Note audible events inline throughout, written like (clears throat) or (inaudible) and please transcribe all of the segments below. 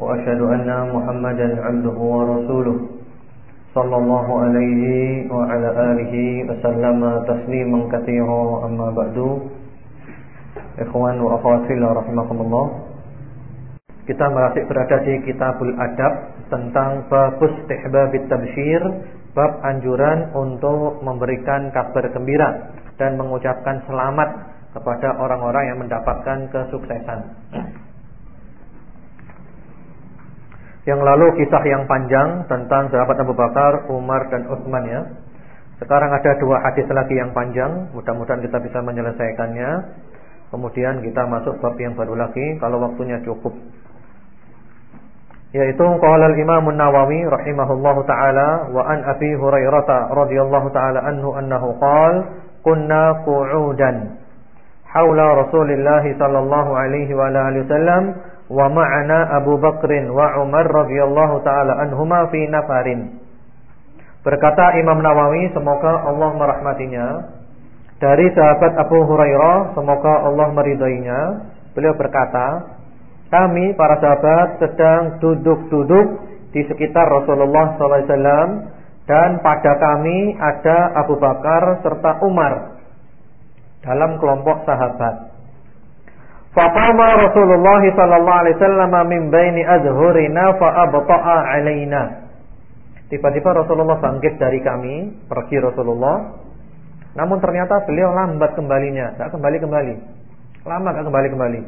وأشهد أن محمدا عبده ورسوله صلى الله عليه وعلى آله وسلم تسليما كثيرا أما بعد Ikhwan wa akhwat fillah rahimakumullah Kita masih berada di Kitabul Adab Tentang Babus Tihbabit Tabshir Bab anjuran untuk memberikan kabar gembira Dan mengucapkan selamat kepada orang-orang yang mendapatkan kesuksesan Yang lalu kisah yang panjang tentang sahabat Abu Bakar, Umar dan Utsman ya. Sekarang ada dua hadis lagi yang panjang, mudah-mudahan kita bisa menyelesaikannya. Kemudian kita masuk bab yang baru lagi kalau waktunya cukup. Yaitu qala al-Imam An-Nawawi rahimahullahu taala wa an Abi Hurairah radhiyallahu taala anhu annahu qala kunna qu'udan haula Rasulillah sallallahu alaihi wa alihi wasallam wa ma'ana Abu Bakrin wa Umar radhiyallahu taala anhuma fi nafarin. Berkata Imam Nawawi semoga Allah merahmatinya dari sahabat Abu Hurairah semoga Allah meridainya beliau berkata kami para sahabat sedang duduk-duduk di sekitar Rasulullah SAW dan pada kami ada Abu Bakar serta Umar dalam kelompok sahabat. Faqama Rasulullah sallallahu alaihi wasallam min baini azhurina fa abta'a alaina. Tiba-tiba Rasulullah bangkit dari kami, pergi Rasulullah. Namun ternyata beliau lambat kembalinya, enggak kembali-kembali. Lama enggak kembali-kembali.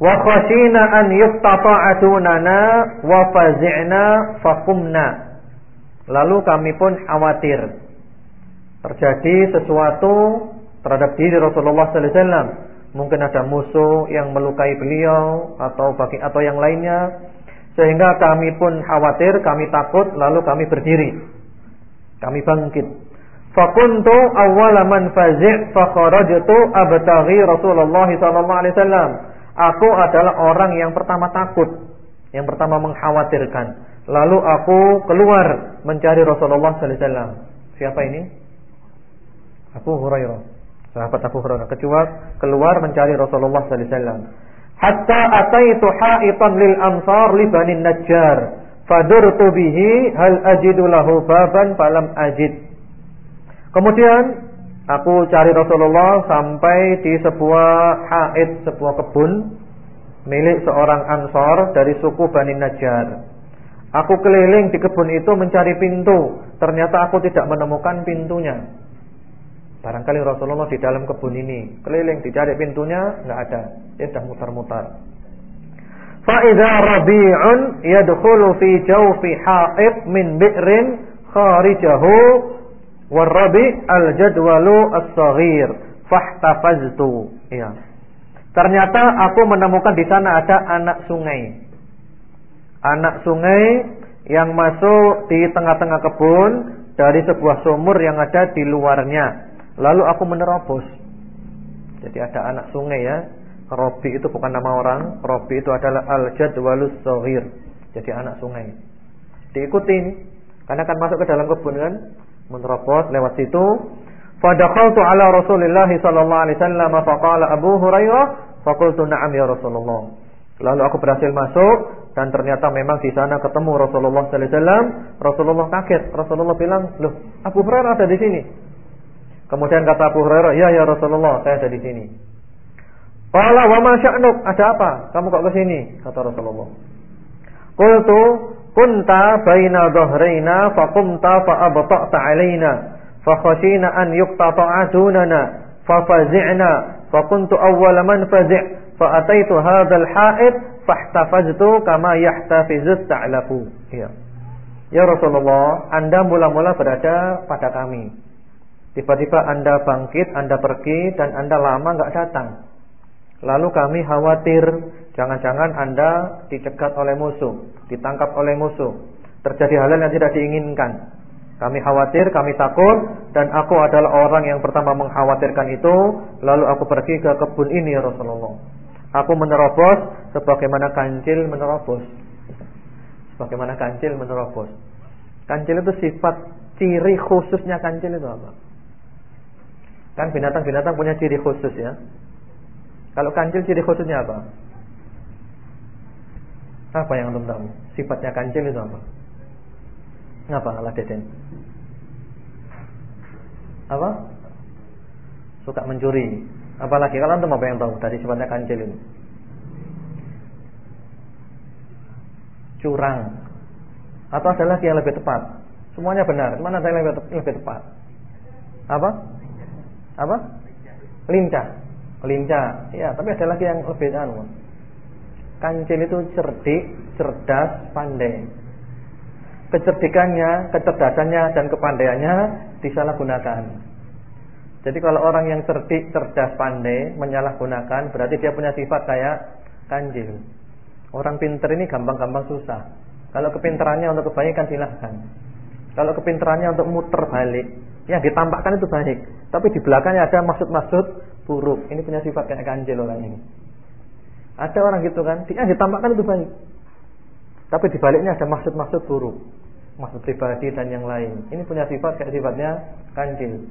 Wa khashina an yuftata'atunana wa fazi'na faqumna. Lalu kami pun khawatir terjadi sesuatu terhadap diri Rasulullah sallallahu alaihi wasallam mungkin ada musuh yang melukai beliau atau bagi atau yang lainnya sehingga kami pun khawatir, kami takut lalu kami berdiri. Kami bangkit. Fakuntu awwala man fazi' fa kharajtu abtaghi Rasulullah sallallahu alaihi wasallam. Aku adalah orang yang pertama takut, yang pertama mengkhawatirkan. Lalu aku keluar mencari Rasulullah sallallahu alaihi wasallam. Siapa ini? Abu Hurairah sahabat Abu Hurairah kecuali keluar mencari Rasulullah sallallahu alaihi wasallam. Hatta ataitu ha'itan lil ansar li Bani Najjar. Fadurtu bihi hal ajidu lahu baban falam ajid. Kemudian aku cari Rasulullah sampai di sebuah ha'id, sebuah kebun milik seorang ansar dari suku Bani Najjar. Aku keliling di kebun itu mencari pintu, ternyata aku tidak menemukan pintunya. Barangkali Rasulullah di dalam kebun ini keliling dicari pintunya nggak ada, dia sudah mutar-mutar. Fa'idha rabi'un yadkhulu fi jawfi ha'id min bi'rin kharijahu warabi al-jadwalu as-saghir fahtafaztu. Ya. Ternyata aku menemukan di sana ada anak sungai. Anak sungai yang masuk di tengah-tengah kebun dari sebuah sumur yang ada di luarnya. Lalu aku menerobos. Jadi ada anak sungai ya. Robi itu bukan nama orang. Robi itu adalah Al-Jadwalus Sohir. Jadi anak sungai. Diikutin. Karena akan masuk ke dalam kebun kan. Menerobos lewat situ. Fadakhaltu ala Rasulullah sallallahu alaihi faqala Abu Hurairah faqultu na'am ya Rasulullah. Lalu aku berhasil masuk dan ternyata memang di sana ketemu Rasulullah sallallahu alaihi wasallam. Rasulullah kaget. Rasulullah bilang, "Loh, Abu Hurairah ada di sini." Kemudian kata Abu Hurairah, "Ya ya Rasulullah, saya ada di sini." Qala wa ma sya'nuk? Ada apa? Kamu kok ke sini? Kata Rasulullah. Qultu kunta baina dhahraina fa qumta fa abta'ta 'alaina fa khashina an yuqtata'a dunana fa fazi'na fa kuntu awwala man fazi' fa ataitu hadzal ha'id fahtafaztu kama yahtafizu ta'lafu. Ya. Ya Rasulullah, Anda mula-mula berada pada kami. Tiba-tiba Anda bangkit, Anda pergi dan Anda lama enggak datang. Lalu kami khawatir jangan-jangan Anda dicegat oleh musuh, ditangkap oleh musuh. Terjadi hal yang tidak diinginkan. Kami khawatir, kami takut dan aku adalah orang yang pertama mengkhawatirkan itu, lalu aku pergi ke kebun ini ya Rasulullah. Aku menerobos sebagaimana kancil menerobos. Sebagaimana kancil menerobos. Kancil itu sifat ciri khususnya kancil itu apa? Kan binatang-binatang punya ciri khusus ya. Kalau kancil ciri khususnya apa? Apa yang belum tahu? Sifatnya kancil itu apa? Apa Allah Deden? Apa? Suka mencuri. Apalagi kalau antum apa yang tahu dari sifatnya kancil ini? Curang. Atau ada lagi yang lebih tepat? Semuanya benar. Mana ada yang lebih tepat? Apa? Apa? Lincah lincah. Ya, tapi ada lagi yang lebih anu. Kancil itu cerdik, cerdas, pandai. Kecerdikannya, kecerdasannya dan kepandaiannya disalahgunakan. Jadi kalau orang yang cerdik, cerdas, pandai menyalahgunakan berarti dia punya sifat kayak kancil. Orang pinter ini gampang-gampang susah. Kalau kepintarannya untuk kebaikan silahkan. Kalau kepintarannya untuk muter balik, yang ditampakkan itu baik. Tapi di belakangnya ada maksud-maksud buruk. Ini punya sifat kayak ganjil orang ini. Ada orang gitu kan, dia ditampakkan itu baik. Tapi di baliknya ada maksud-maksud buruk. Maksud pribadi dan yang lain. Ini punya sifat kayak sifatnya ganjil.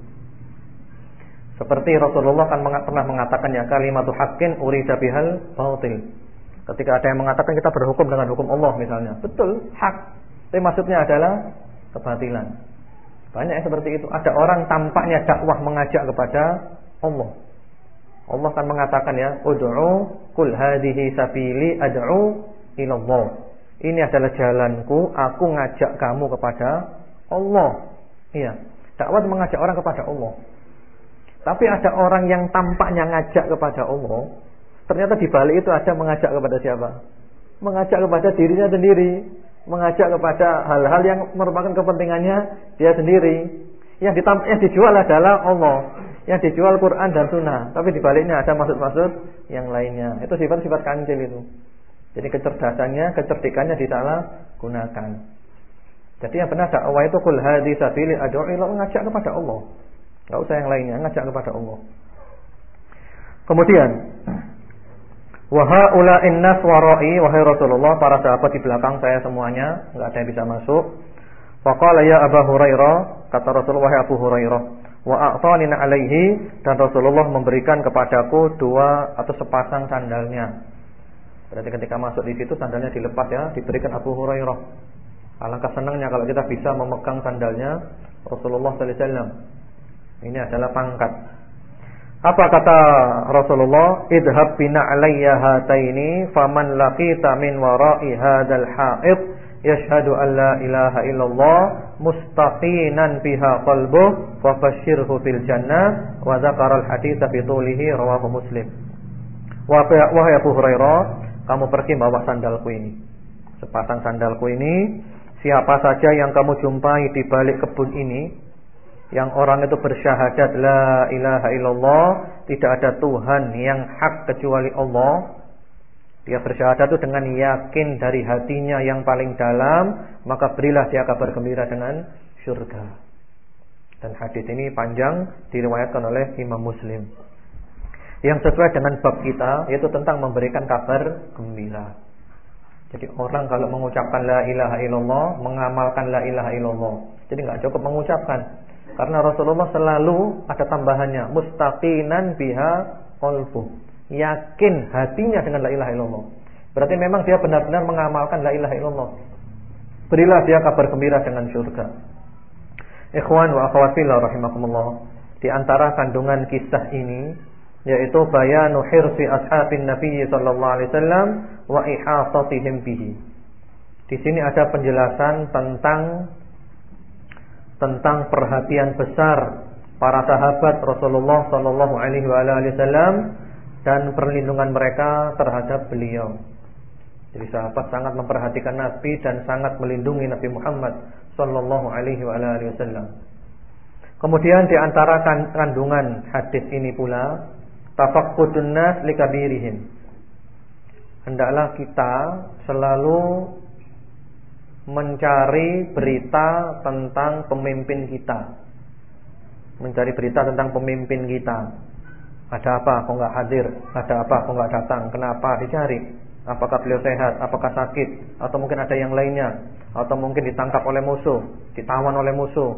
Seperti Rasulullah kan pernah mengatakan ya kalimat haqqin urida bihal batil. Ketika ada yang mengatakan kita berhukum dengan hukum Allah misalnya. Betul, hak. Tapi maksudnya adalah kebatilan. Banyak yang seperti itu. Ada orang tampaknya dakwah mengajak kepada Allah. Allah kan mengatakan ya, "Ud'u kul hadhihi sabili ad'u ila Allah." Ini adalah jalanku, aku ngajak kamu kepada Allah. Iya, dakwah mengajak orang kepada Allah. Tapi ada orang yang tampaknya ngajak kepada Allah, ternyata di balik itu ada mengajak kepada siapa? Mengajak kepada dirinya sendiri, mengajak kepada hal-hal yang merupakan kepentingannya dia sendiri. Yang, yang dijual adalah Allah. Yang dijual Quran dan Sunnah. Tapi di baliknya ada maksud-maksud yang lainnya. Itu sifat-sifat kancil itu. Jadi kecerdasannya, kecerdikannya disalah gunakan. Jadi yang benar dakwah itu kul hadhi sabili ad'u ila ngajak kepada Allah. Enggak usah yang lainnya, ngajak kepada Allah. Kemudian Wahai haula'in nas warai wahai Rasulullah para sahabat di belakang saya semuanya enggak ada yang bisa masuk. Faqala ya Abu Hurairah kata Rasulullah wahai Abu Hurairah wa a'tani alaihi dan Rasulullah memberikan kepadaku dua atau sepasang sandalnya. Berarti ketika masuk di situ sandalnya dilepas ya, diberikan Abu Hurairah. Alangkah senangnya kalau kita bisa memegang sandalnya Rasulullah sallallahu alaihi wasallam. Ini adalah pangkat. Apa kata Rasulullah? Idhab bina alayya hataini faman laqita min wara'i hadzal ha'id. Yashhadu an la ilaha illallah mustaqinan biha qalbuh fa bashirhu fil jannah wa dzakara al hadits fi rawahu muslim. Wa wahai Abu Hurairah kamu pergi bawa sandalku ini. Sepasang sandalku ini siapa saja yang kamu jumpai di balik kebun ini yang orang itu bersyahadat la ilaha illallah tidak ada Tuhan yang hak kecuali Allah dia bersyahadat itu dengan yakin dari hatinya yang paling dalam, maka berilah dia kabar gembira dengan surga. Dan hadis ini panjang diriwayatkan oleh Imam Muslim. Yang sesuai dengan bab kita yaitu tentang memberikan kabar gembira. Jadi orang kalau mengucapkan la ilaha illallah, mengamalkan la ilaha illallah. Jadi nggak cukup mengucapkan. Karena Rasulullah selalu ada tambahannya, mustaqinan biha qalbuh yakin hatinya dengan la ilaha illallah. Berarti memang dia benar-benar mengamalkan la ilaha illallah. Berilah dia kabar gembira dengan surga. Ikhwan wa akhwat rahimakumullah. Di antara kandungan kisah ini yaitu bayanu hirsi ashabin Nabi sallallahu alaihi wasallam wa ihatatihim bihi. Di sini ada penjelasan tentang tentang perhatian besar para sahabat Rasulullah sallallahu alaihi wasallam dan perlindungan mereka terhadap beliau. Jadi sahabat sangat memperhatikan Nabi dan sangat melindungi Nabi Muhammad sallallahu alaihi wasallam. Kemudian di antara kandungan hadis ini pula tafaqqudun nas likabirihim. Hendaklah kita selalu mencari berita tentang pemimpin kita. Mencari berita tentang pemimpin kita. Ada apa kok nggak hadir? Ada apa kok nggak datang? Kenapa? Dicari. Apakah beliau sehat? Apakah sakit? Atau mungkin ada yang lainnya? Atau mungkin ditangkap oleh musuh, ditawan oleh musuh.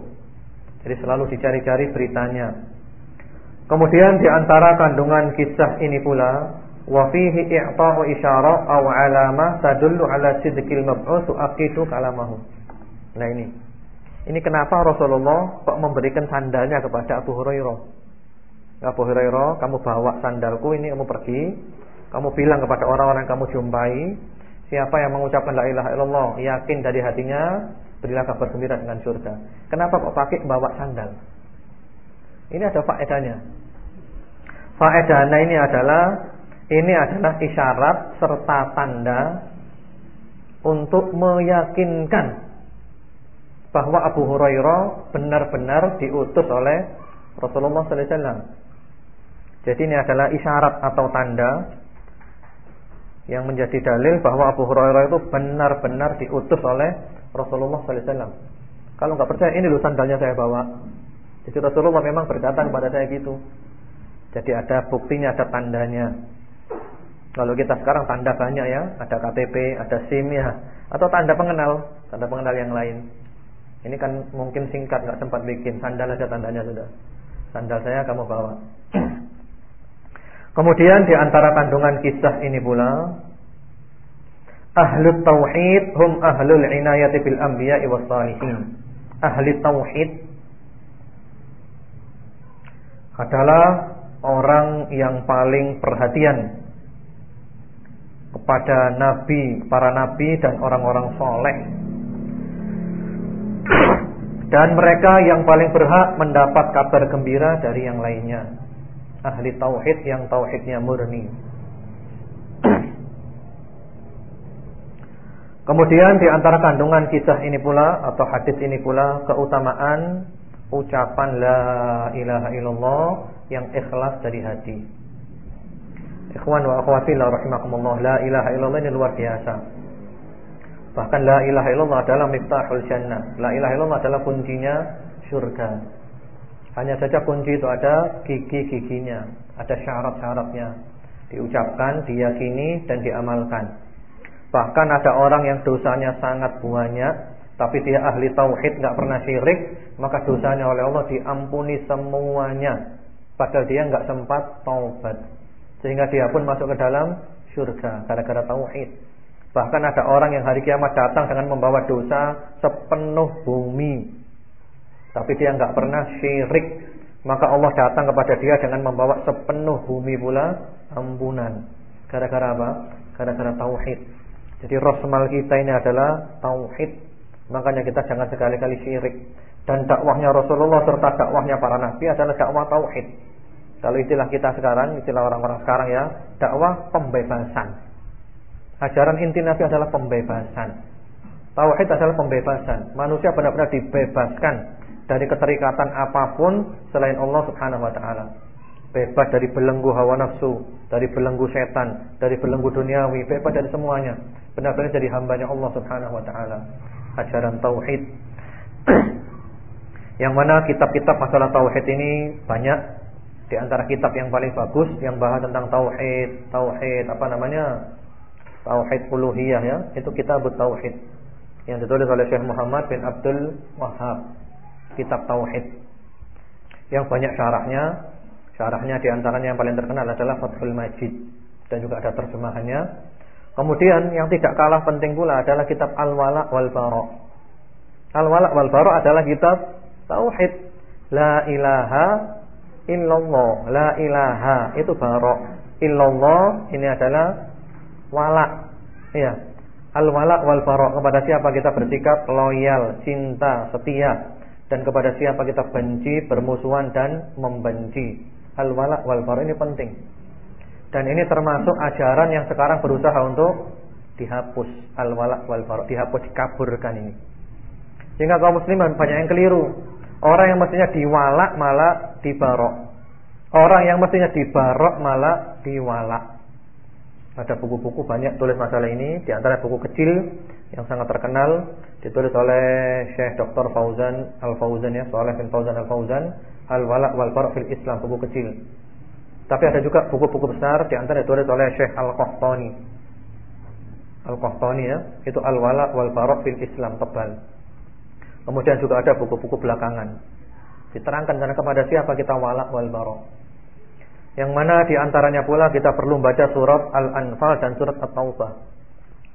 Jadi selalu dicari-cari beritanya. Kemudian di antara kandungan kisah ini pula wa fihi i'ta'u isyarah aw tadullu ala sidqil mab'uts aqitu kalamahu. Nah ini. Ini kenapa Rasulullah kok memberikan sandalnya kepada Abu Hurairah. Abu Hurairah, kamu bawa sandalku ini kamu pergi, kamu bilang kepada orang-orang kamu jumpai, siapa yang mengucapkan la ilaha illallah, yakin dari hatinya, berilah kabar gembira dengan surga. Kenapa kok pakai bawa sandal? Ini ada faedahnya. Faedahnya ini adalah ini adalah isyarat serta tanda untuk meyakinkan bahwa Abu Hurairah benar-benar diutus oleh Rasulullah sallallahu alaihi wasallam. Jadi ini adalah isyarat atau tanda yang menjadi dalil bahwa Abu Hurairah itu benar-benar diutus oleh Rasulullah sallallahu alaihi wasallam. Kalau nggak percaya ini loh sandalnya saya bawa. Jadi Rasulullah memang berkata kepada saya gitu. Jadi ada buktinya, ada tandanya. Kalau kita sekarang tanda banyak ya, ada KTP, ada SIM ya, atau tanda pengenal, tanda pengenal yang lain. Ini kan mungkin singkat, nggak sempat bikin. Sandal aja tandanya sudah. Sandal saya kamu bawa. Kemudian di antara kandungan kisah ini pula Ahlu tauhid hum ahlul inayati bil anbiya was salihin. Ahli tauhid adalah orang yang paling perhatian kepada nabi, para nabi dan orang-orang soleh. (clears throat) Dan mereka yang paling berhak mendapat kabar gembira dari yang lainnya. Ahli tauhid yang tauhidnya murni. (clears throat) Kemudian di antara kandungan kisah ini pula atau hadis ini pula keutamaan ucapan la ilaha illallah yang ikhlas dari hati. Ikhwan wa akhwati la rahimakumullah, la ilaha illallah ini luar biasa. Bahkan la ilaha illallah adalah miftahul jannah. La ilaha illallah adalah kuncinya surga. Hanya saja kunci itu ada gigi-giginya, ada syarat-syaratnya. Diucapkan, diyakini dan diamalkan. Bahkan ada orang yang dosanya sangat banyak, tapi dia ahli tauhid, nggak pernah syirik, maka dosanya oleh Allah diampuni semuanya. Padahal dia nggak sempat taubat. Sehingga dia pun masuk ke dalam surga gara-gara tauhid. Bahkan ada orang yang hari kiamat datang dengan membawa dosa sepenuh bumi. Tapi dia nggak pernah syirik. Maka Allah datang kepada dia dengan membawa sepenuh bumi pula ampunan. Gara-gara apa? Gara-gara tauhid. Jadi rosmal kita ini adalah tauhid. Makanya kita jangan sekali-kali syirik. Dan dakwahnya Rasulullah serta dakwahnya para nabi adalah dakwah tauhid. Kalau istilah kita sekarang, istilah orang-orang sekarang ya, dakwah pembebasan. Ajaran inti Nabi adalah pembebasan. Tauhid adalah pembebasan. Manusia benar-benar dibebaskan dari keterikatan apa pun selain Allah Subhanahu wa taala. Bebas dari belenggu hawa nafsu, dari belenggu setan, dari belenggu duniawi, bebas dari semuanya. Benar-benar jadi hambanya Allah Subhanahu wa taala. Ajaran tauhid. (clears throat) Yang mana kitab-kitab masalah tauhid ini banyak di antara kitab yang paling bagus yang bahas tentang tauhid, tauhid apa namanya? Tauhid uluhiyah ya, itu kitab tauhid yang ditulis oleh Syekh Muhammad bin Abdul Wahab. Kitab tauhid. Yang banyak syarahnya, syarahnya di antaranya yang paling terkenal adalah Fathul Majid dan juga ada terjemahannya. Kemudian yang tidak kalah penting pula adalah kitab Al-Wala wal Bara. Al-Wala wal Bara adalah kitab tauhid. La ilaha illallah la ilaha itu barok. Illallah ini adalah wala ya al wala wal barok. Kepada siapa kita bersikap loyal cinta setia? Dan kepada siapa kita benci bermusuhan dan membenci? Al wala wal barok ini penting. Dan ini termasuk ajaran yang sekarang berusaha untuk dihapus. Al wala wal barok dihapus dikaburkan ini. Sehingga kaum muslimin banyak yang keliru Orang yang mestinya diwalak malah dibarok. Orang yang mestinya dibarok malah diwalak. Ada buku-buku banyak tulis masalah ini, di antara buku kecil yang sangat terkenal ditulis oleh Syekh Dr. Fauzan Al-Fauzan ya, Saleh bin Fauzan Al-Fauzan, Al-Wala' wal Farq fil Islam, buku kecil. Tapi ada juga buku-buku besar di antara ditulis oleh Syekh Al-Qahtani. Al-Qahtani ya, itu Al-Wala' wal Farq fil Islam tebal. Kemudian juga ada buku-buku belakangan. Diterangkan karena kepada siapa kita wala' wal barok. Yang mana di antaranya pula kita perlu membaca surat Al-Anfal dan surat At-Taubah.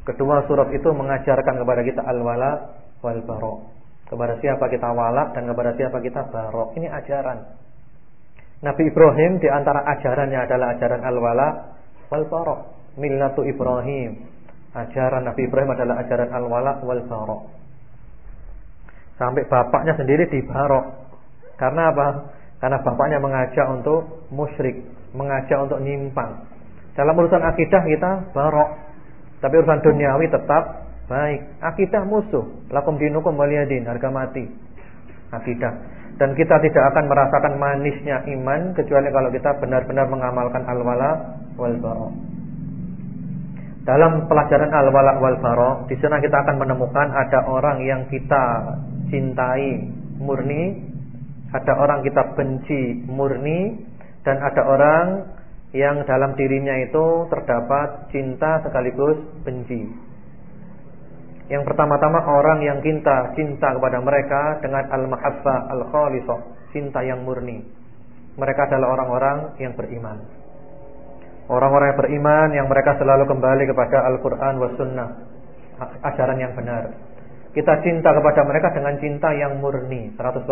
Kedua surat itu mengajarkan kepada kita al-wala wal barok. Kepada siapa kita wala dan kepada siapa kita barok. Ini ajaran. Nabi Ibrahim di antara ajarannya adalah ajaran al-wala wal barok. Millatu Ibrahim. Ajaran Nabi Ibrahim adalah ajaran al-wala wal barok. Sampai bapaknya sendiri dibarok. Karena apa? Karena bapaknya mengajak untuk musyrik, mengajak untuk nyimpang. Dalam urusan akidah kita barok. Tapi urusan duniawi tetap baik. Akidah musuh. Lakum dinukum waliyadin, harga mati. Akidah. Dan kita tidak akan merasakan manisnya iman kecuali kalau kita benar-benar mengamalkan al-wala wal bara. Dalam pelajaran al-wala wal bara, di sana kita akan menemukan ada orang yang kita cintai murni ada orang kita benci murni dan ada orang yang dalam dirinya itu terdapat cinta sekaligus benci. Yang pertama-tama orang yang kita cinta kepada mereka dengan al-mahabbah al-khalisah, cinta yang murni. Mereka adalah orang-orang yang beriman. Orang-orang yang beriman yang mereka selalu kembali kepada Al-Qur'an was sunnah, ajaran yang benar. Kita cinta kepada mereka dengan cinta yang murni, 100%.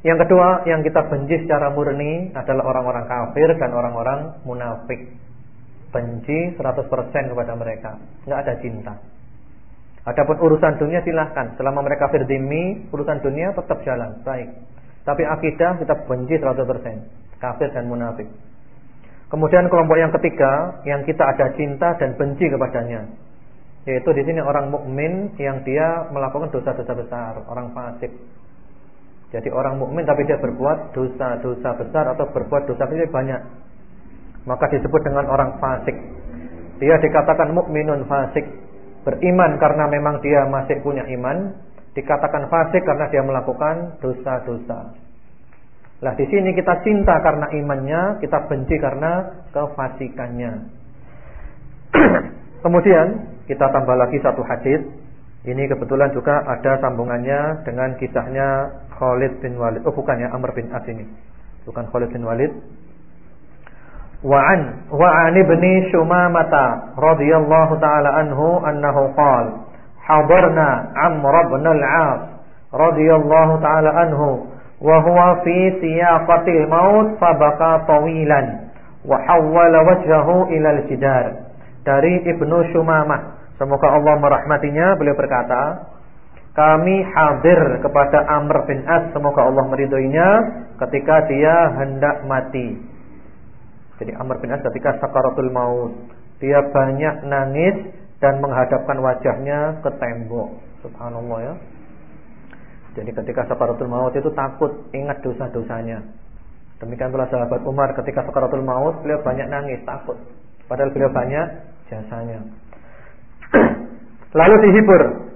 Yang kedua, yang kita benci secara murni adalah orang-orang kafir dan orang-orang munafik. Benci 100% kepada mereka, nggak ada cinta. Adapun urusan dunia silahkan, selama mereka kafir dimi, urusan dunia tetap jalan, baik. Tapi akidah kita benci 100%, kafir dan munafik. Kemudian kelompok yang ketiga, yang kita ada cinta dan benci kepadanya, yaitu di sini orang mukmin yang dia melakukan dosa-dosa besar, orang fasik. Jadi orang mukmin tapi dia berbuat dosa-dosa besar atau berbuat dosa kecil banyak. Maka disebut dengan orang fasik. Dia dikatakan mukminun fasik, beriman karena memang dia masih punya iman, dikatakan fasik karena dia melakukan dosa-dosa. Lah di sini kita cinta karena imannya, kita benci karena kefasikannya. (clears throat) Kemudian kita tambah lagi satu hadis. Ini kebetulan juga ada sambungannya dengan kisahnya Khalid bin Walid. Oh bukan ya, Amr bin As ini. Bukan Khalid bin Walid. Wa an wa an ibni Shumamata radhiyallahu taala anhu annahu qala hadarna Amr bin al-As radhiyallahu taala anhu fi siyaqatil maut fabaka tawilan wa hawwala wajhahu ila al-jidar dari Ibnu Shumamah semoga Allah merahmatinya beliau berkata kami hadir kepada Amr bin As semoga Allah meridhoinya ketika dia hendak mati. Jadi Amr bin As ketika sakaratul maut, dia banyak nangis dan menghadapkan wajahnya ke tembok. Subhanallah ya. Jadi ketika sakaratul maut itu takut ingat dosa-dosanya. Demikian pula sahabat Umar ketika sakaratul maut beliau banyak nangis, takut. Padahal beliau banyak jasanya. (clears throat) Lalu dihibur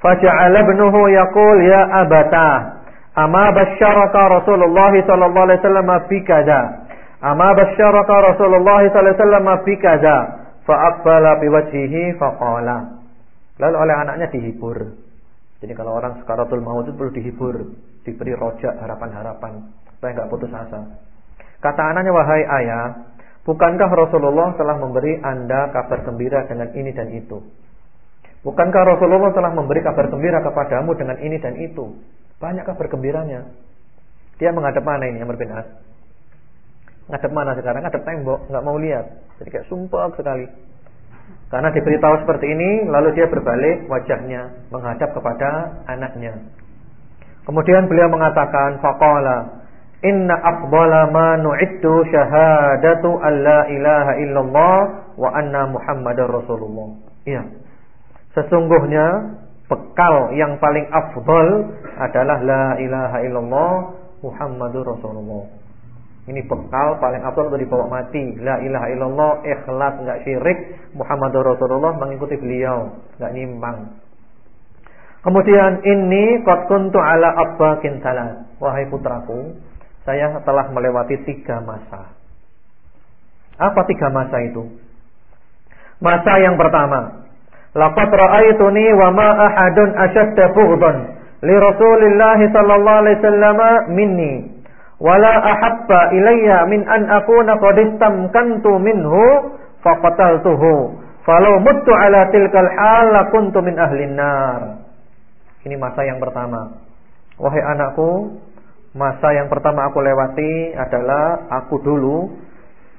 Faja'ala ibnuhu yaqul ya abata ama basyaraka Rasulullah sallallahu alaihi wasallam bi kaza ama basyaraka Rasulullah sallallahu alaihi wasallam bi kaza fa aqbala bi wajhihi fa qala lalu oleh anaknya dihibur jadi kalau orang sekaratul maut itu perlu dihibur diberi rojak harapan-harapan supaya enggak putus asa kata anaknya wahai ayah bukankah Rasulullah telah memberi Anda kabar gembira dengan ini dan itu Bukankah Rasulullah telah memberi kabar gembira kepadamu dengan ini dan itu? Banyak kabar gembiranya. Dia menghadap mana ini bin As? Ngadep mana sekarang? Ngadep tembok, nggak mau lihat. Jadi kayak sumpah sekali. Karena diberitahu seperti ini, lalu dia berbalik wajahnya menghadap kepada anaknya. Kemudian beliau mengatakan, faqala Inna afdala ma nu'iddu syahadatu an la ilaha illallah wa anna muhammadar rasulullah. Iya. Sesungguhnya bekal yang paling afdol adalah la ilaha illallah Muhammadur Rasulullah. Ini bekal paling afdal untuk dibawa mati. La ilaha illallah, ikhlas, enggak syirik, Muhammadur Rasulullah mengikuti beliau, enggak nyimpang. Kemudian ini qad kuntu ala abbakin salat. Wahai putraku, saya telah melewati tiga masa. Apa tiga masa itu? Masa yang pertama, laqad ra'aituni wa ma ahadun ashadda bughdan li Rasulillah sallallahu alaihi wasallam minni wala ahabba ilayya min an akuna qad istamkantu minhu faqataltuhu. Falau muttu ala tilkal hal lakuntu min ahlin nar. Ini masa yang pertama. Wahai anakku masa yang pertama aku lewati adalah aku dulu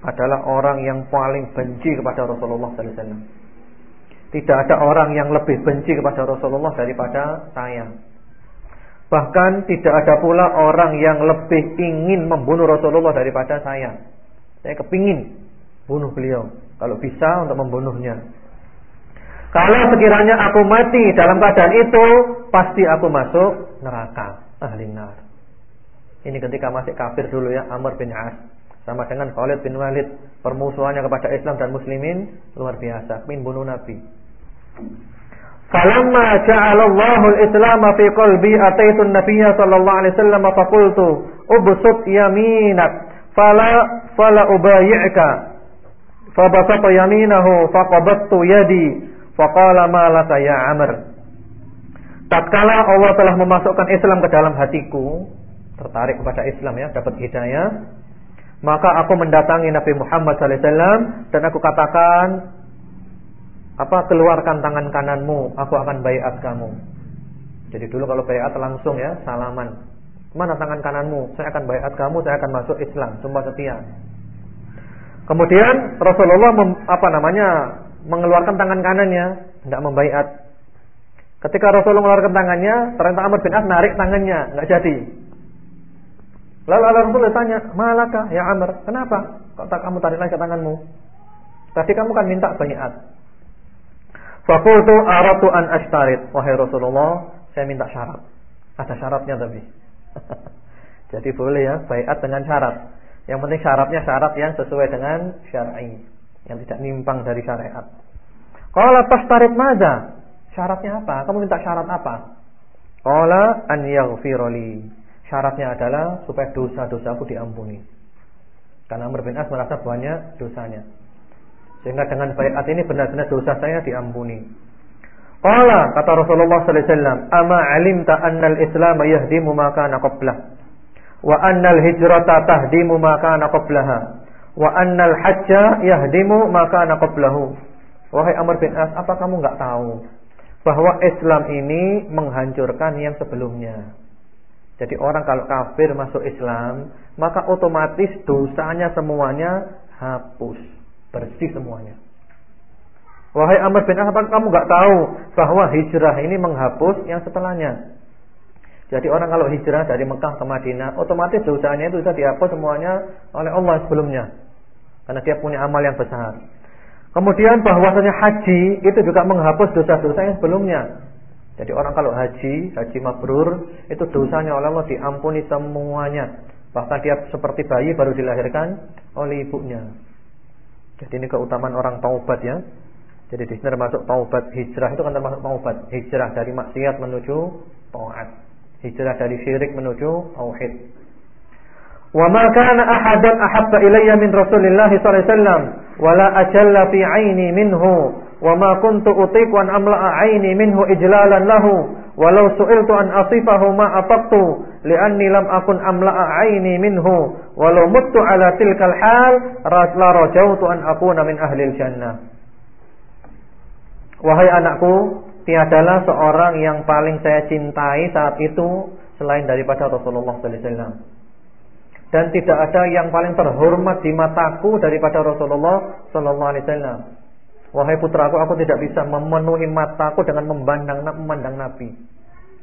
adalah orang yang paling benci kepada Rasulullah sallallahu alaihi wasallam. Tidak ada orang yang lebih benci kepada Rasulullah daripada saya Bahkan tidak ada pula orang yang lebih ingin membunuh Rasulullah daripada saya. Saya kepingin bunuh beliau. Kalau bisa untuk membunuhnya. Kalau sekiranya aku mati dalam keadaan itu, pasti aku masuk neraka. Ahli nar. Ini ketika masih kafir dulu ya, Amr bin As. Sama dengan Khalid bin Walid. Permusuhannya kepada Islam dan Muslimin luar biasa. Ingin bunuh Nabi. Falamma ja'alallahu al-Islam fi qalbi ataitu an-nabiyya sallallahu alaihi wasallam fa qultu ubsut yaminak fala fala ubayyi'ka fa basata yaminahu fa qabattu yadi fa qala ma laka ya Amr. Tatkala Allah telah memasukkan Islam ke dalam hatiku tertarik kepada Islam ya dapat hidayah maka aku mendatangi Nabi Muhammad sallallahu alaihi wasallam dan aku katakan apa keluarkan tangan kananmu, aku akan bayat kamu. Jadi dulu kalau bayat langsung ya, salaman. Mana tangan kananmu? Saya akan bayat kamu, saya akan masuk Islam, sumpah setia. Kemudian Rasulullah mem, apa namanya? mengeluarkan tangan kanannya, tidak membayat. Ketika Rasulullah mengeluarkan tangannya, ternyata Amr bin As narik tangannya, nggak jadi. Lalu Allah Rasulullah tanya, "Malaka ya Amr? Kenapa? Kok tak kamu tarik lagi tanganmu? Tadi kamu kan minta bayat." Fakultu aratu an ashtarit. Wahai Rasulullah, saya minta syarat. Ada syaratnya tapi. (laughs) Jadi boleh ya, bayat dengan syarat. Yang penting syaratnya syarat yang sesuai dengan syar'i, yang tidak nimpang dari syariat. Qala tashtarit madza? Syaratnya apa? Kamu minta syarat apa? Qala an yaghfirali. Syaratnya adalah supaya dosa-dosaku diampuni. Karena Amr bin As merasa banyak dosanya. Sehingga dengan bayat ini benar-benar dosa saya diampuni. Qala kata Rasulullah sallallahu alaihi wasallam, "Ama 'alimta anna al-Islam yahdimu ma kana qablah wa anna al-hijrata tahdimu ma kana qablaha wa anna al-hajja yahdimu ma kana qablahu." Wahai Amr bin As, apa kamu enggak tahu bahwa Islam ini menghancurkan yang sebelumnya? Jadi orang kalau kafir masuk Islam, maka otomatis dosanya semuanya hapus bersih semuanya. Wahai Amr bin As, kamu nggak tahu bahwa hijrah ini menghapus yang setelahnya. Jadi orang kalau hijrah dari Mekah ke Madinah, otomatis dosanya itu sudah dihapus semuanya oleh Allah sebelumnya. Karena dia punya amal yang besar. Kemudian bahwasanya haji itu juga menghapus dosa-dosa yang sebelumnya. Jadi orang kalau haji, haji mabrur, itu dosanya oleh Allah diampuni semuanya. Bahkan dia seperti bayi baru dilahirkan oleh ibunya. Jadi ini keutamaan orang taubat ya. Jadi di sini termasuk taubat hijrah itu kan termasuk taubat. Hijrah dari maksiat menuju taat. Hijrah dari syirik menuju tauhid. Wa ma kana ahadan ahabba ilayya min Rasulillah sallallahu alaihi wasallam wala ajalla fi 'aini minhu wa ma kuntu utiqu an amla'a 'aini minhu ijlalan lahu walau su'iltu an asifahu ma ataqtu li'anni lam akun amla'a 'aini minhu walau muttu ala tilkal hal la rajautu an akuna min ahli jannah. Wahai anakku tiadalah seorang yang paling saya cintai saat itu selain daripada Rasulullah sallallahu alaihi wasallam. Dan tidak ada yang paling terhormat di mataku daripada Rasulullah sallallahu alaihi wasallam Wahai putraku, aku tidak bisa memenuhi mataku dengan memandang memandang Nabi.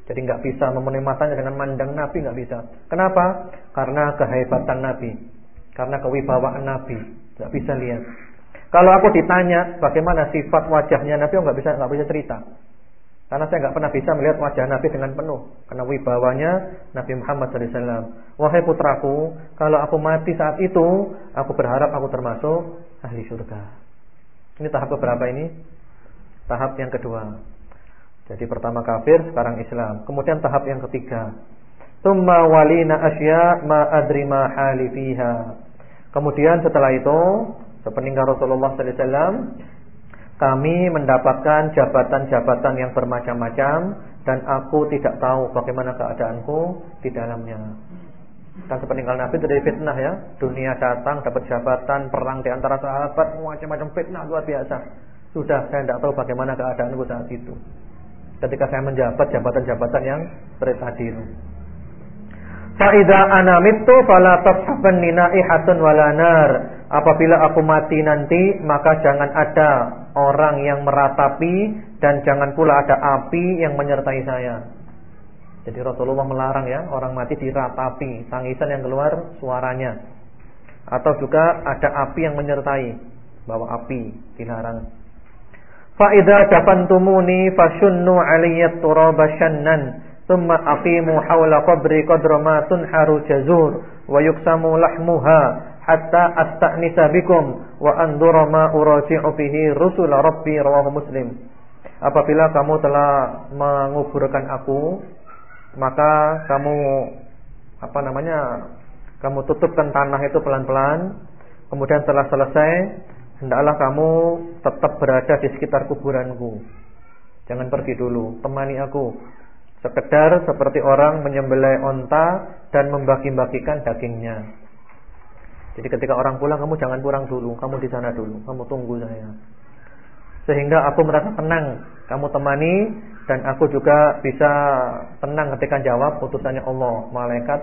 Jadi nggak bisa memenuhi matanya dengan memandang Nabi nggak bisa. Kenapa? Karena kehebatan Nabi, karena kewibawaan Nabi, nggak bisa lihat. Kalau aku ditanya bagaimana sifat wajahnya Nabi, nggak bisa nggak bisa cerita. Karena saya nggak pernah bisa melihat wajah Nabi dengan penuh karena wibawanya Nabi Muhammad SAW. Wahai putraku, kalau aku mati saat itu, aku berharap aku termasuk ahli surga. Ini tahap beberapa ini? Tahap yang kedua. Jadi pertama kafir, sekarang Islam. Kemudian tahap yang ketiga. Tumma walina asya ma adri ma hali fiha. Kemudian setelah itu, sepeninggal Rasulullah SAW, kami mendapatkan jabatan-jabatan yang bermacam-macam dan aku tidak tahu bagaimana keadaanku di dalamnya. Dan sepeninggal Nabi terjadi fitnah ya. Dunia datang dapat jabatan, perang di antara sahabat, macam-macam fitnah luar biasa. Sudah saya tidak tahu bagaimana keadaanku saat itu. Ketika saya menjabat jabatan-jabatan yang seperti tadi itu. Fa'idha ana mittu fala tashabanni na'ihatun wala nar. Apabila aku mati nanti, maka jangan ada orang yang meratapi dan jangan pula ada api yang menyertai saya. Jadi Rasulullah melarang ya, orang mati diratapi, tangisan yang keluar suaranya. Atau juga ada api yang menyertai, bawa api dilarang. Fa'idha dafantumuni fashunnu aliyat turaba shannan Thumma aqimu hawla qabri qadra ma tunharu jazur wa yuksamu lahmuha hatta asta'nisa bikum wa andura ma uraji'u fihi rusul rabbi rawahu muslim. Apabila kamu telah menguburkan aku maka kamu apa namanya? Kamu tutupkan tanah itu pelan-pelan. Kemudian setelah selesai hendaklah kamu tetap berada di sekitar kuburanku. Jangan pergi dulu, temani aku Sekedar seperti orang menyembelih onta dan membagi-bagikan dagingnya. Jadi ketika orang pulang kamu jangan pulang dulu, kamu di sana dulu, kamu tunggu saya. Sehingga aku merasa tenang, kamu temani dan aku juga bisa tenang ketika jawab putusannya Allah, malaikat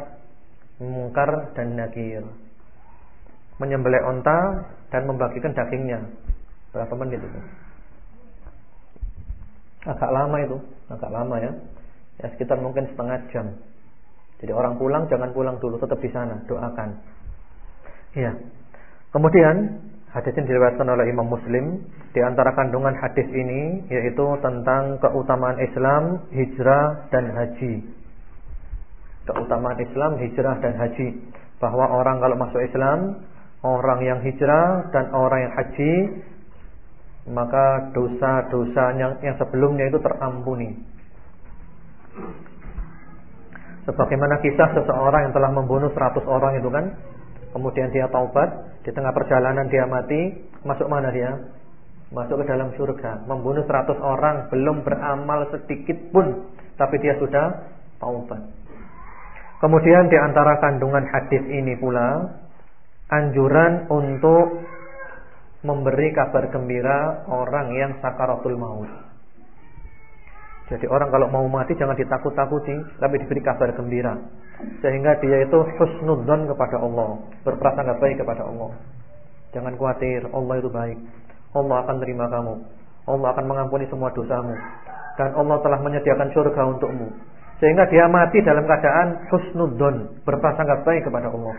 mungkar dan nakir. Menyembelih onta dan membagikan dagingnya. Berapa menit itu? Agak lama itu, agak lama ya. Ya sekitar mungkin setengah jam. Jadi orang pulang jangan pulang dulu, tetap di sana, doakan. Ya. Kemudian hadis ini diriwayatkan oleh Imam Muslim di antara kandungan hadis ini yaitu tentang keutamaan Islam, hijrah dan haji. Keutamaan Islam, hijrah dan haji. Bahwa orang kalau masuk Islam, orang yang hijrah dan orang yang haji maka dosa-dosa yang, yang sebelumnya itu terampuni. Sebagaimana kisah seseorang yang telah membunuh 100 orang itu kan Kemudian dia taubat Di tengah perjalanan dia mati Masuk mana dia? Masuk ke dalam surga. Membunuh 100 orang Belum beramal sedikit pun Tapi dia sudah taubat. Kemudian di antara kandungan hadis ini pula Anjuran untuk Memberi kabar gembira Orang yang sakaratul maut jadi orang kalau mau mati jangan ditakut-takuti, tapi diberi kabar gembira. Sehingga dia itu husnudzon kepada Allah, berprasangka baik kepada Allah. Jangan khawatir, Allah itu baik. Allah akan terima kamu. Allah akan mengampuni semua dosamu. Dan Allah telah menyediakan surga untukmu. Sehingga dia mati dalam keadaan husnudzon, berprasangka baik kepada Allah.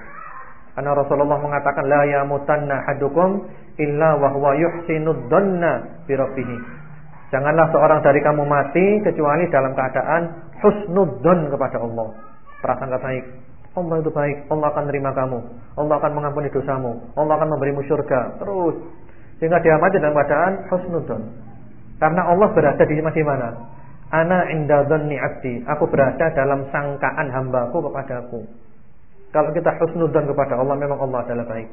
Karena Rasulullah mengatakan la yamutanna hadukum illa wa huwa yuhsinudzanna bi Janganlah seorang dari kamu mati kecuali dalam keadaan husnudzon kepada Allah. Prasangka baik. Allah itu baik, Allah akan menerima kamu. Allah akan mengampuni dosamu. Allah akan memberimu surga. Terus sehingga dia mati dalam keadaan husnudzon. Karena Allah berada di mana? Ana inda dhanni 'abdi. Aku berada dalam sangkaan hambaku kepadaku. Kalau kita husnudzon kepada Allah memang Allah adalah baik.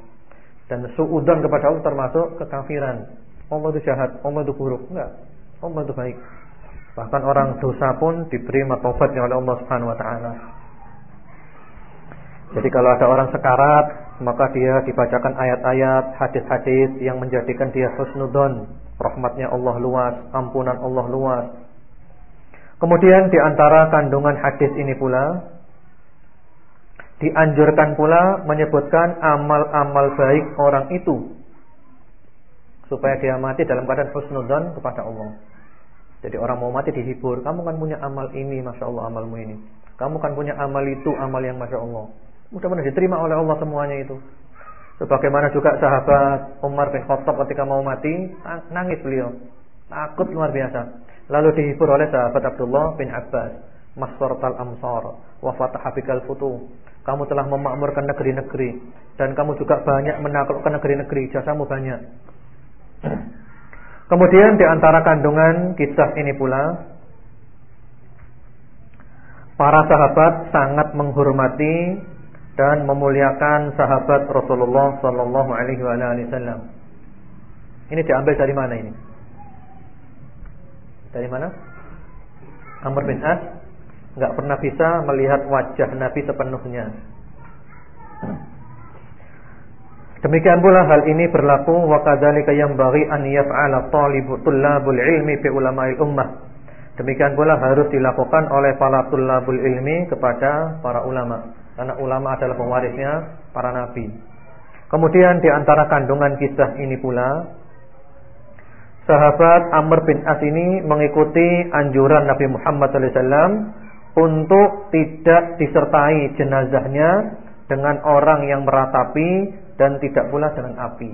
Dan suudzon kepada Allah termasuk kekafiran. Allah itu jahat, Allah itu buruk. Enggak. Allah itu baik. Bahkan orang dosa pun diberi matobatnya oleh Allah Subhanahu wa taala. Jadi kalau ada orang sekarat, maka dia dibacakan ayat-ayat, hadis-hadis yang menjadikan dia husnudon, rahmatnya Allah luas, ampunan Allah luas. Kemudian di antara kandungan hadis ini pula dianjurkan pula menyebutkan amal-amal baik orang itu supaya dia mati dalam keadaan husnudon kepada Allah. Jadi orang mau mati dihibur. Kamu kan punya amal ini, masya Allah amalmu ini. Kamu kan punya amal itu, amal yang masya Allah. Mudah-mudahan diterima oleh Allah semuanya itu. Sebagaimana juga sahabat Umar bin Khattab ketika mau mati, nangis beliau. Takut luar biasa. Lalu dihibur oleh sahabat Abdullah bin Abbas, Maswartal Amsar, wa fataha bikal. Kamu telah memakmurkan negeri-negeri dan kamu juga banyak menaklukkan negeri-negeri, jasamu banyak. Kemudian di antara kandungan kisah ini pula para sahabat sangat menghormati dan memuliakan sahabat Rasulullah sallallahu alaihi wasallam. Ini diambil dari mana ini? Dari mana? Amr bin As enggak pernah bisa melihat wajah Nabi sepenuhnya. Demikian pula hal ini berlaku wa kadzalika yanbaghi an yaf'ala talibu tullabul ilmi fi ulama'il ummah. Demikian pula harus dilakukan oleh para tullabul ilmi kepada para ulama. Karena ulama adalah pewarisnya para nabi. Kemudian di antara kandungan kisah ini pula sahabat Amr bin As ini mengikuti anjuran Nabi Muhammad SAW untuk tidak disertai jenazahnya dengan orang yang meratapi dan tidak pula dengan api.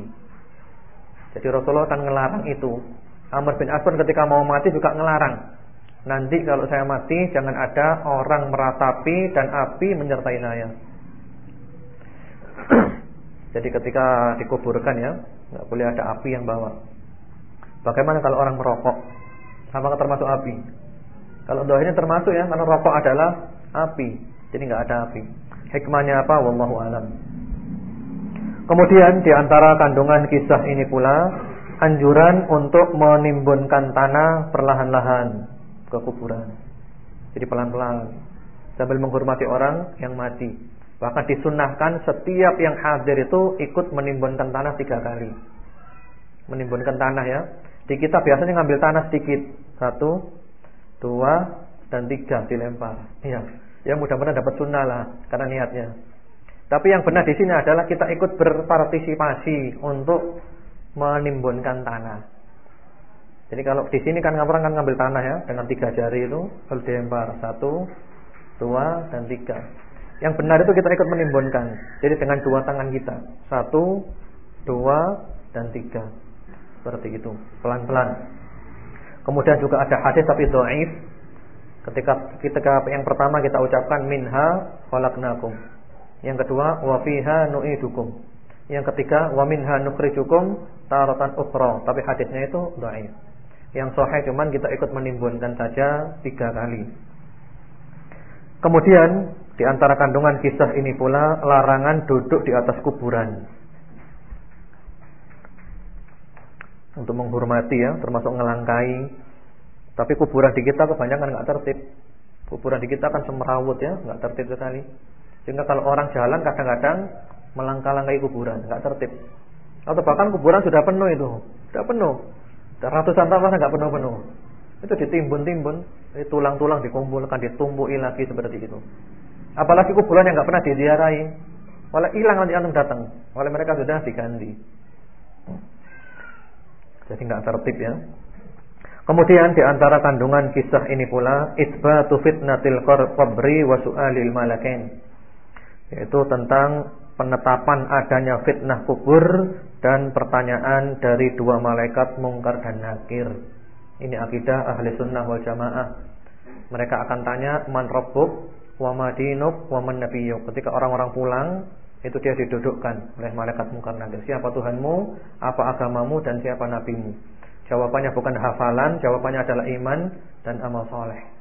Jadi Rasulullah akan ngelarang itu. Amr bin As ketika mau mati juga ngelarang. Nanti kalau saya mati jangan ada orang meratapi dan api menyertai saya. (clears throat) Jadi ketika dikuburkan ya, nggak boleh ada api yang bawa. Bagaimana kalau orang merokok? Apakah termasuk api? Kalau doanya termasuk ya, karena rokok adalah api. Jadi nggak ada api. Hikmahnya apa? Wallahu alam. Kemudian di antara kandungan kisah ini pula anjuran untuk menimbunkan tanah perlahan-lahan ke kuburan. Jadi pelan-pelan sambil menghormati orang yang mati. Bahkan disunahkan setiap yang hadir itu ikut menimbunkan tanah tiga kali. Menimbunkan tanah ya. Di kita biasanya ngambil tanah sedikit. Satu, dua, dan tiga dilempar. Ya, ya mudah-mudahan dapat sunnah lah karena niatnya. Tapi yang benar di sini adalah kita ikut berpartisipasi untuk menimbunkan tanah. Jadi kalau di sini kan orang kan ngambil tanah ya dengan tiga jari itu dilempar satu, dua dan tiga. Yang benar itu kita ikut menimbunkan. Jadi dengan dua tangan kita satu, dua dan tiga seperti itu pelan-pelan. Kemudian juga ada hadis tapi doaif. Ketika ketika yang pertama kita ucapkan minha khalaqnakum. Yang kedua wa fiha nu'idukum. Yang ketiga wa minha nukhrijukum taratan ukhra. Tapi hadisnya itu doaif. Yang sahih cuman kita ikut menimbunkan saja tiga kali. Kemudian di antara kandungan kisah ini pula larangan duduk di atas kuburan. Untuk menghormati ya, termasuk ngelangkai. Tapi kuburan di kita kebanyakan nggak tertib. Kuburan di kita kan semerawut ya, nggak tertib sekali. Sehingga kalau orang jalan kadang-kadang melangkah-langkai kuburan, nggak tertib. Atau bahkan kuburan sudah penuh itu, sudah penuh. Ratusan tahun nggak penuh-penuh. Itu ditimbun-timbun, tulang-tulang dikumpulkan, ditumbuhi lagi seperti itu. Apalagi kuburan yang nggak pernah diziarahi, malah hilang nanti antum datang, oleh mereka sudah diganti. Jadi nggak tertib ya. Kemudian di antara kandungan kisah ini pula itbatu fitnatil qabri wa su'alil malakain. Yaitu tentang penetapan adanya fitnah kubur dan pertanyaan dari dua malaikat mungkar dan nakir. Ini akidah ahli sunnah wal jamaah. Mereka akan tanya man rabbuk wa madinuk wa man nabiyyuk. Ketika orang-orang pulang itu dia didudukkan oleh malaikat mungkar nakir. Siapa Tuhanmu, apa agamamu dan siapa nabimu? Jawabannya bukan hafalan, jawabannya adalah iman dan amal soleh.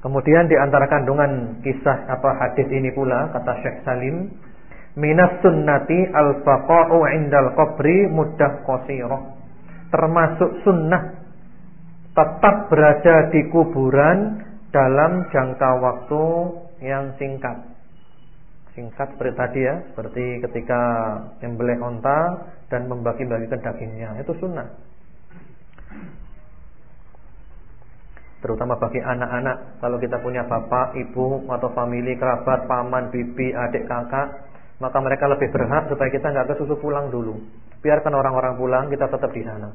Kemudian di antara kandungan kisah apa hadis ini pula kata Syekh Salim, minas sunnati al-baqa'u 'indal qabri muddah qasirah. Termasuk sunnah tetap berada di kuburan dalam jangka waktu yang singkat. Singkat seperti tadi ya, seperti ketika menyembelih onta dan membagi-bagikan dagingnya, itu sunnah. Terutama bagi anak-anak Kalau kita punya bapak, ibu atau family, kerabat, paman, bibi, adik, kakak Maka mereka lebih berhak supaya kita nggak ke susu pulang dulu. Biarkan orang-orang pulang, kita tetap di sana.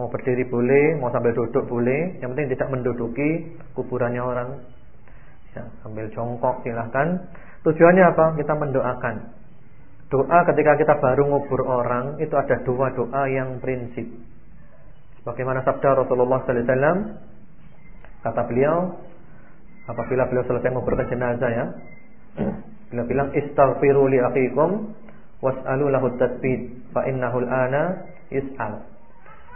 Mau berdiri boleh, mau sambil duduk boleh Yang penting tidak menduduki kuburannya orang. Ya, Sambil jongkok silahkan. Tujuannya apa? Kita mendoakan. Doa ketika kita baru ngubur orang Itu ada dua doa yang prinsip. Bagaimana sabda Rasulullah sallallahu alaihi wasallam? Kata beliau, apabila beliau selesai menguburkan jenazah ya, beliau bilang istaghfiru li akhikum was'alu lahu tatsbit fa innahu al-ana yus'al.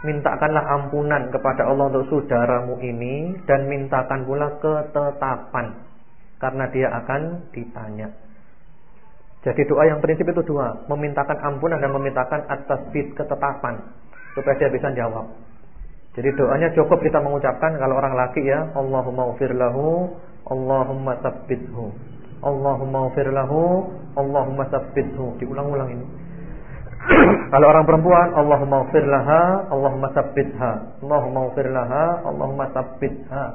Mintakanlah ampunan kepada Allah untuk saudaramu ini dan mintakan pula ketetapan karena dia akan ditanya. Jadi doa yang prinsip itu dua, memintakan ampunan dan memintakan atas bid ketetapan supaya dia bisa jawab. Jadi doanya cukup kita mengucapkan kalau orang laki ya, Allahumma ufir lahu, Allahumma tsabbithu. Allahumma ufir lahu, Allahumma tsabbithu. Diulang-ulang ini. (clears throat) kalau orang perempuan, Allahumma ufir laha, Allahumma tsabbitha. Allahumma ufir laha, Allahumma tsabbitha.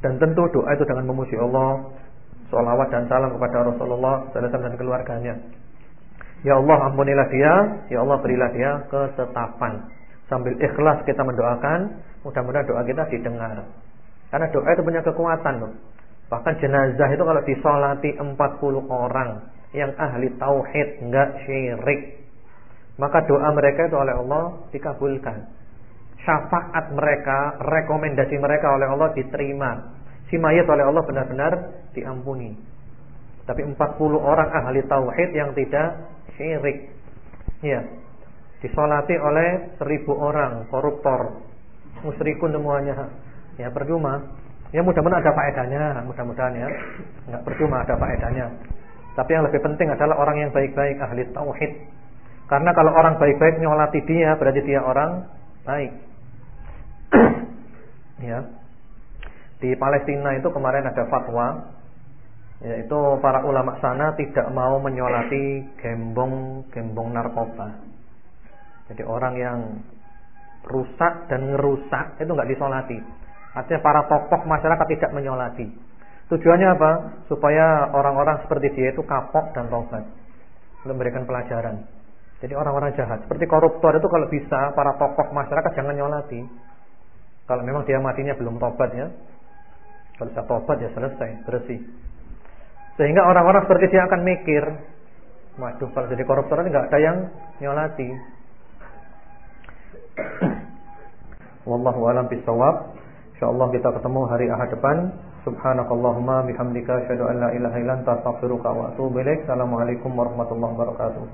Dan tentu doa itu dengan memuji Allah, Salawat dan salam kepada Rasulullah SAW dan keluarganya. Ya Allah ampunilah dia, ya Allah berilah dia ketetapan. Sambil ikhlas kita mendoakan, mudah-mudahan doa kita didengar. Karena doa itu punya kekuatan loh. Bahkan jenazah itu kalau disolati 40 orang yang ahli tauhid, enggak syirik. Maka doa mereka itu oleh Allah dikabulkan. Syafaat mereka, rekomendasi mereka oleh Allah diterima si mayat oleh Allah benar-benar diampuni. Tapi 40 orang ahli tauhid yang tidak syirik. Ya. Disolati oleh 1000 orang koruptor, musyrikun semuanya. Ya percuma. Ya mudah-mudahan ada faedahnya, mudah-mudahan ya. Enggak percuma ada faedahnya. Tapi yang lebih penting adalah orang yang baik-baik ahli tauhid. Karena kalau orang baik-baik nyolati dia berarti dia orang baik. (clears throat) ya. Di Palestina itu kemarin ada fatwa yaitu para ulama sana tidak mau menyolati gembong-gembong narkoba. Jadi orang yang rusak dan ngerusak itu nggak disolati. Artinya para tokoh masyarakat tidak menyolati. Tujuannya apa? Supaya orang-orang seperti dia itu kapok dan tobat. Untuk memberikan pelajaran. Jadi orang-orang jahat. Seperti koruptor itu kalau bisa para tokoh masyarakat jangan nyolati. Kalau memang dia matinya belum tobat ya. Kalau sudah tobat ya selesai, bersih. Sehingga orang-orang seperti dia akan mikir, waduh kalau jadi koruptor ini nggak ada yang nyolati. (coughs) Wallahu a'lam bishawab. Insyaallah kita ketemu hari Ahad depan. Subhanakallahumma bihamdika asyhadu an la ilaha illa anta astaghfiruka wa atubu ilaik. Assalamualaikum warahmatullahi wabarakatuh.